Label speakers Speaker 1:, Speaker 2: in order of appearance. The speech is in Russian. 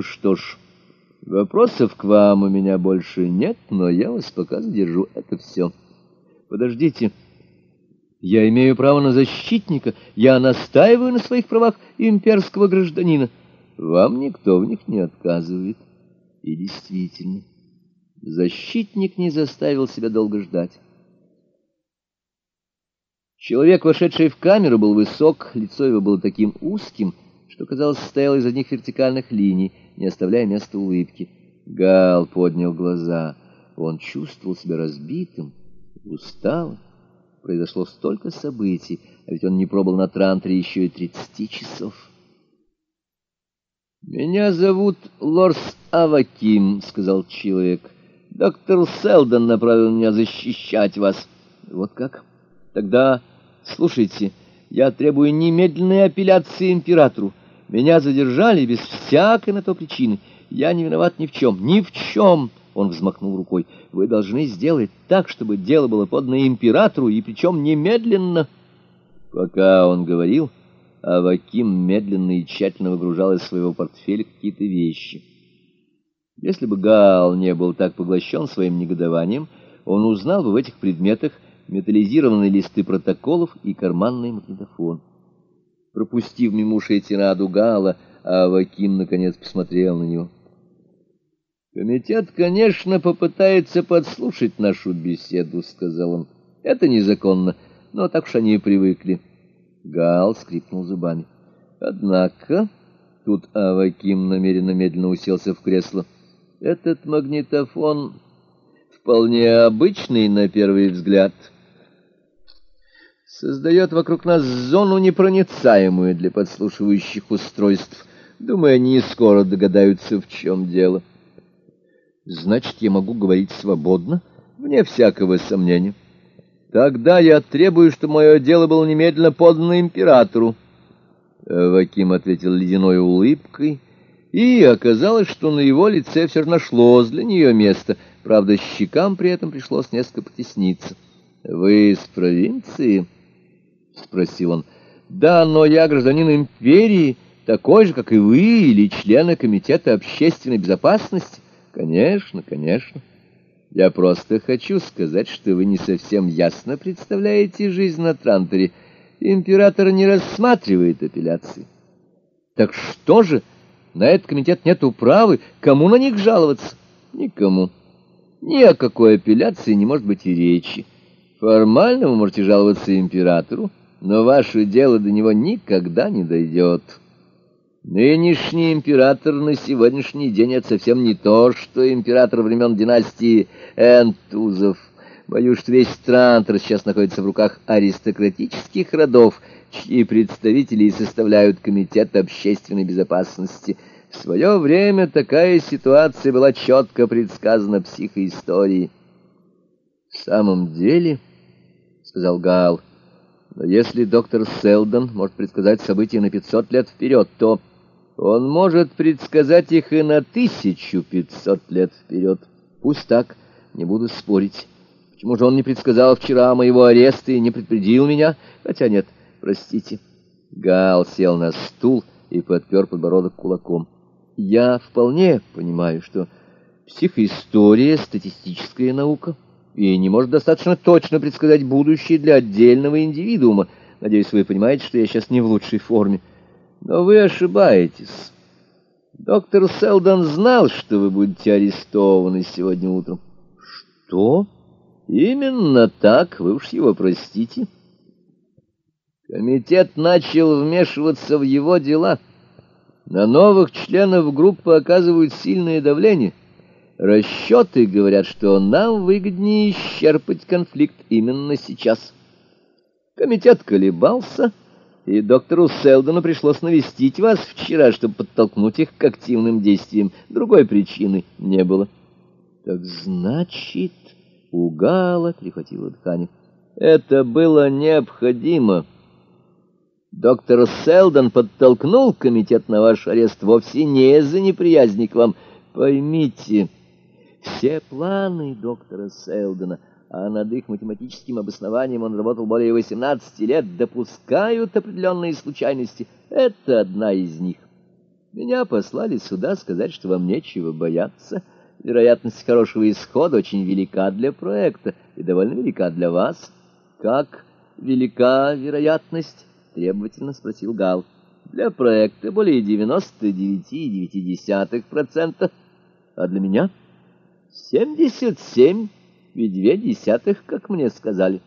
Speaker 1: Что ж, вопросов к вам у меня больше нет, но я вас пока задержу. Это все. Подождите. Я имею право на защитника. Я настаиваю на своих правах имперского гражданина. Вам никто в них не отказывает. И действительно, защитник не заставил себя долго ждать. Человек, вошедший в камеру, был высок, лицо его было таким узким, что, казалось, состояло из одних вертикальных линий, не оставляя места улыбки. Гал поднял глаза. Он чувствовал себя разбитым, усталым. Произошло столько событий, а ведь он не пробыл на трантре еще и тридцати часов. «Меня зовут Лорс Аваким», — сказал человек. «Доктор Селдон направил меня защищать вас». «Вот как? Тогда Слушайте, я требую немедленной апелляции императору. Меня задержали без всякой на то причины. Я не виноват ни в чем, ни в чем. Он взмахнул рукой. Вы должны сделать так, чтобы дело было подано императору, и причем немедленно. Пока он говорил, Аваким медленно и тщательно выгружал из своего портфеля какие-то вещи. Если бы Гаал не был так поглощен своим негодованием, он узнал бы в этих предметах металлизированные листы протоколов и карманный магнитофон. Пропустив мимо ушей тираду Гала, Аваким наконец посмотрел на него. «Комитет, конечно, попытается подслушать нашу беседу», — сказал он. «Это незаконно, но так уж они и привыкли». Гал скрипнул зубами. «Однако...» — тут Аваким намеренно медленно уселся в кресло. «Этот магнитофон вполне обычный на первый взгляд» создает вокруг нас зону непроницаемую для подслушивающих устройств. Думаю, они скоро догадаются, в чем дело. Значит, я могу говорить свободно, вне всякого сомнения. Тогда я требую, чтобы мое дело было немедленно подано императору. Ваким ответил ледяной улыбкой, и оказалось, что на его лице все же нашлось для нее место. Правда, щекам при этом пришлось несколько потесниться. «Вы из провинции?» — спросил он. «Да, но я гражданин империи, такой же, как и вы, или члены Комитета общественной безопасности?» «Конечно, конечно. Я просто хочу сказать, что вы не совсем ясно представляете жизнь на Транторе. Император не рассматривает апелляции». «Так что же, на этот комитет нет управы? Кому на них жаловаться?» «Никому. Ни о какой апелляции не может быть и речи. Формально вы можете жаловаться императору» но ваше дело до него никогда не дойдет. Нынешний император на сегодняшний день — это совсем не то, что император времен династии Энтузов. Боюсь, что весь Трантор сейчас находится в руках аристократических родов, чьи представители составляют Комитет общественной безопасности. В свое время такая ситуация была четко предсказана психоисторией. — В самом деле, — сказал Гал, — но если доктор Селдон может предсказать события на 500 лет вперед, то он может предсказать их и на 1500 лет вперед. Пусть так, не буду спорить. Почему же он не предсказал вчера моего ареста и не предупредил меня? Хотя нет, простите. Гал сел на стул и подпер подбородок кулаком. Я вполне понимаю, что психоистория — статистическая наука — и не может достаточно точно предсказать будущее для отдельного индивидуума. Надеюсь, вы понимаете, что я сейчас не в лучшей форме. Но вы ошибаетесь. Доктор Селдон знал, что вы будете арестованы сегодня утром. Что? Именно так, вы уж его простите. Комитет начал вмешиваться в его дела. На новых членов группы оказывают сильное давление — Расчеты говорят, что нам выгоднее исчерпать конфликт именно сейчас. Комитет колебался, и доктору Селдону пришлось навестить вас вчера, чтобы подтолкнуть их к активным действиям. Другой причины не было. Так значит, у Гала перехватило дыхание. Это было необходимо. Доктор Селдон подтолкнул комитет на ваш арест вовсе не из-за неприязни к вам. Поймите... Все планы доктора Селдена, а над их математическим обоснованием он работал более 18 лет, допускают определенные случайности. Это одна из них. Меня послали сюда сказать, что вам нечего бояться. Вероятность хорошего исхода очень велика для проекта и довольно велика для вас. Как велика вероятность? Требовательно спросил Гал. Для проекта более 99,9%. А для меня? 77,2, как мне сказали.